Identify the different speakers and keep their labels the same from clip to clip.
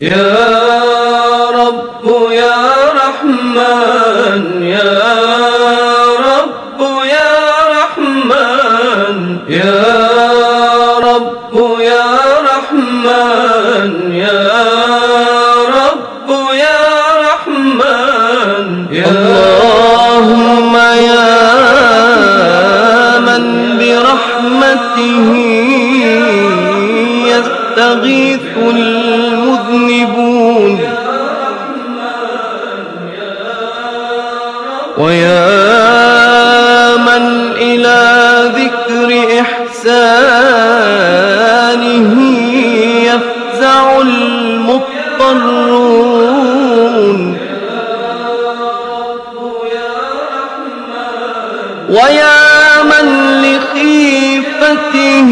Speaker 1: يا
Speaker 2: ويا من إلى ذكر إحسانه يفزع المضطرون. ويا من لخيفته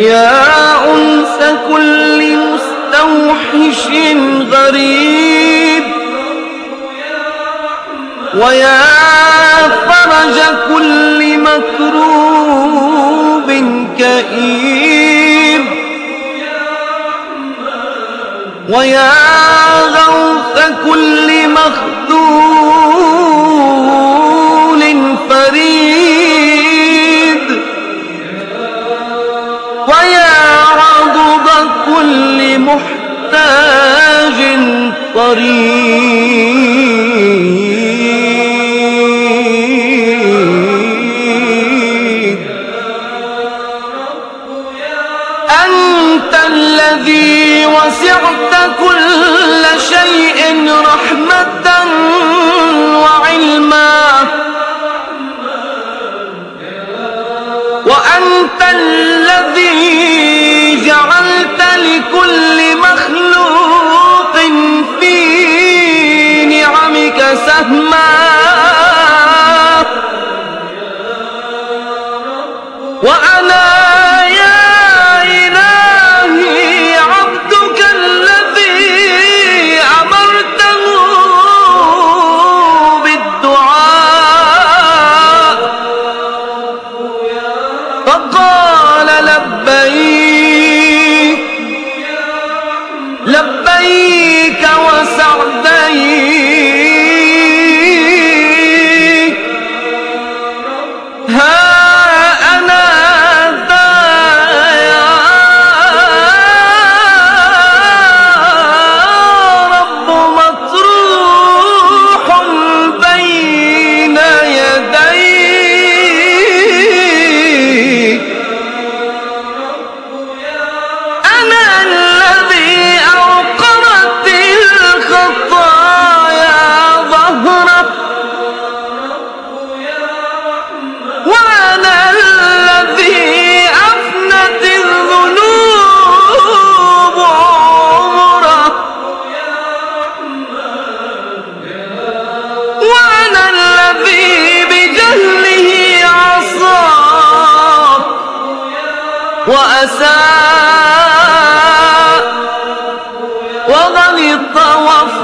Speaker 2: يا أنس كل مستوحش غريب. ويا فرج كل مكروب كئيب. ويا غوث وسعت كل شيء رحمة وعلما. وأنت الذي جعلت لكل مخلوق في نعمك سهما. وأنا وسعديك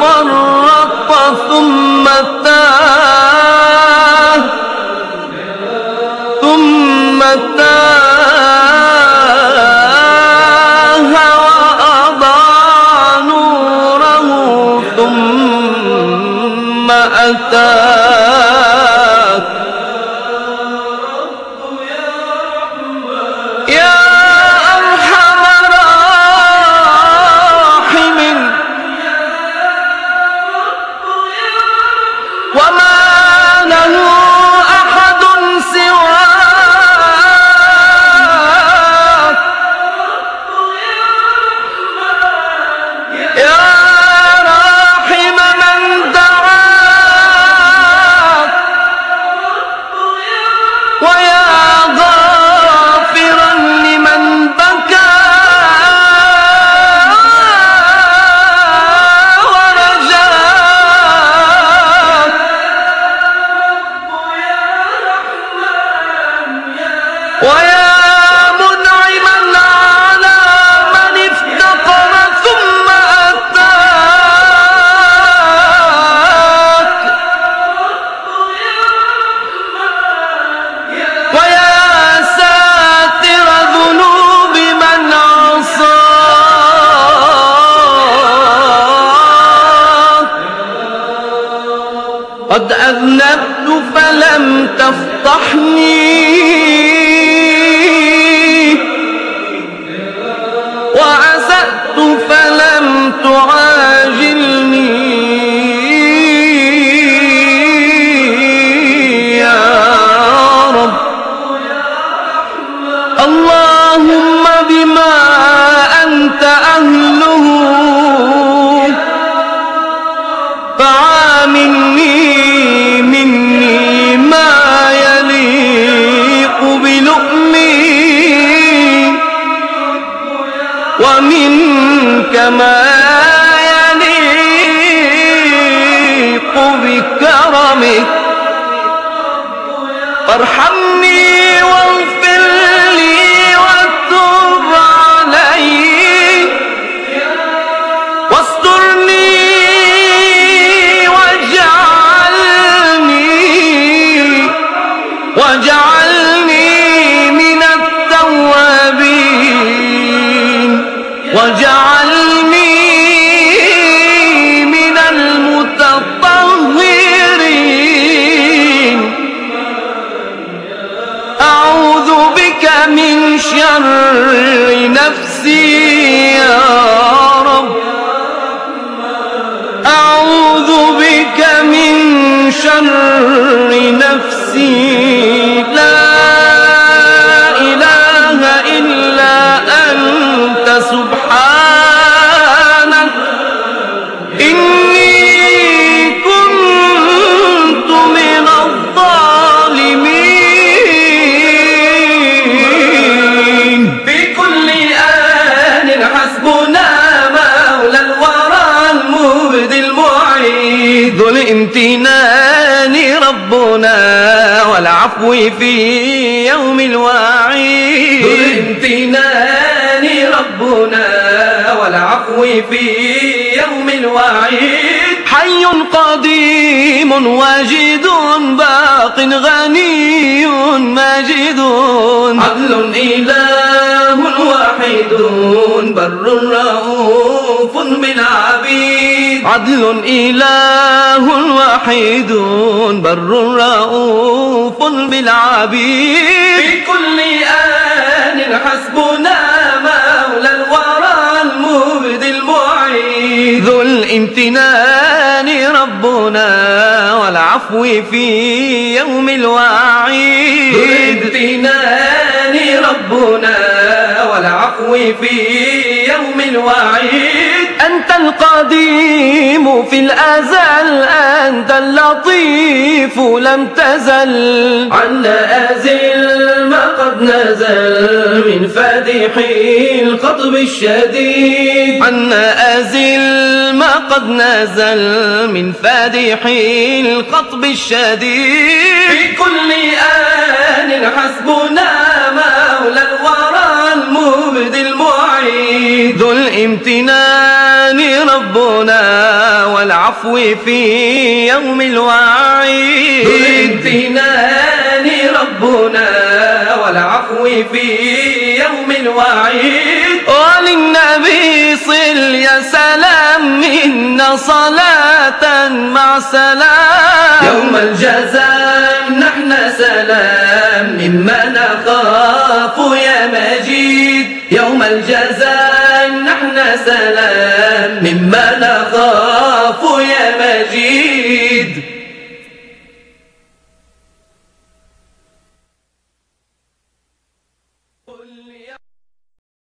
Speaker 2: وفرط ثم تاه ثم تاه وأضاع نوره. ثم أتاك أنت أهله. فعاملني مني ما يليق بلؤمي ومنك ما يليق بكرمك. فارحمني واغفر شر نفسي. والعفو في يوم الوعيد.
Speaker 1: ذو الامتنان ربنا والعفو في يوم الوعيد.
Speaker 2: حي قديم واجد باق غني ماجد.
Speaker 1: عدل إله واحد بر رؤوف بالعبيد
Speaker 2: عدل إله وحيد بر رؤوف بالعبيد
Speaker 1: في كل آن حسبنا مولى الورى المبدي المعيد.
Speaker 2: ذو الامتنان ربنا والعفو في يوم
Speaker 1: ذو
Speaker 2: الوعيد
Speaker 1: الامتنان ربنا والعفو في يوم الوعيد.
Speaker 2: أنت القديم في الأزل أنت اللطيف لم تزل.
Speaker 1: عنا أزل ما قد نزل من فاتح الخطب الشديد.
Speaker 2: عنا أزل ما قد نزل من فادح القطب الشديد.
Speaker 1: في كل آن حسبنا
Speaker 2: ذو الامتنان ربنا والعفو في يوم
Speaker 1: ذو
Speaker 2: الوعيد
Speaker 1: الامتنان ربنا والعفو في يوم الوعيد.
Speaker 2: وللنبي صل يا سلام منا صلاة مع سلام.
Speaker 1: يوم الجزاء نحن سلام مما نخاف يا مجيد. يوم الجزاء سلام مما نخاف